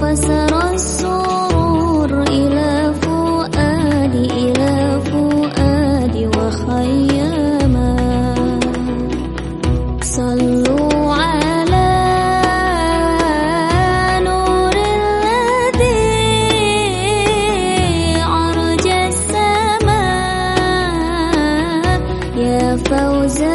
فسرى السرور إلى فؤادي إلى فؤادي صلوا على نور الذي عرج السماء. يا فوزا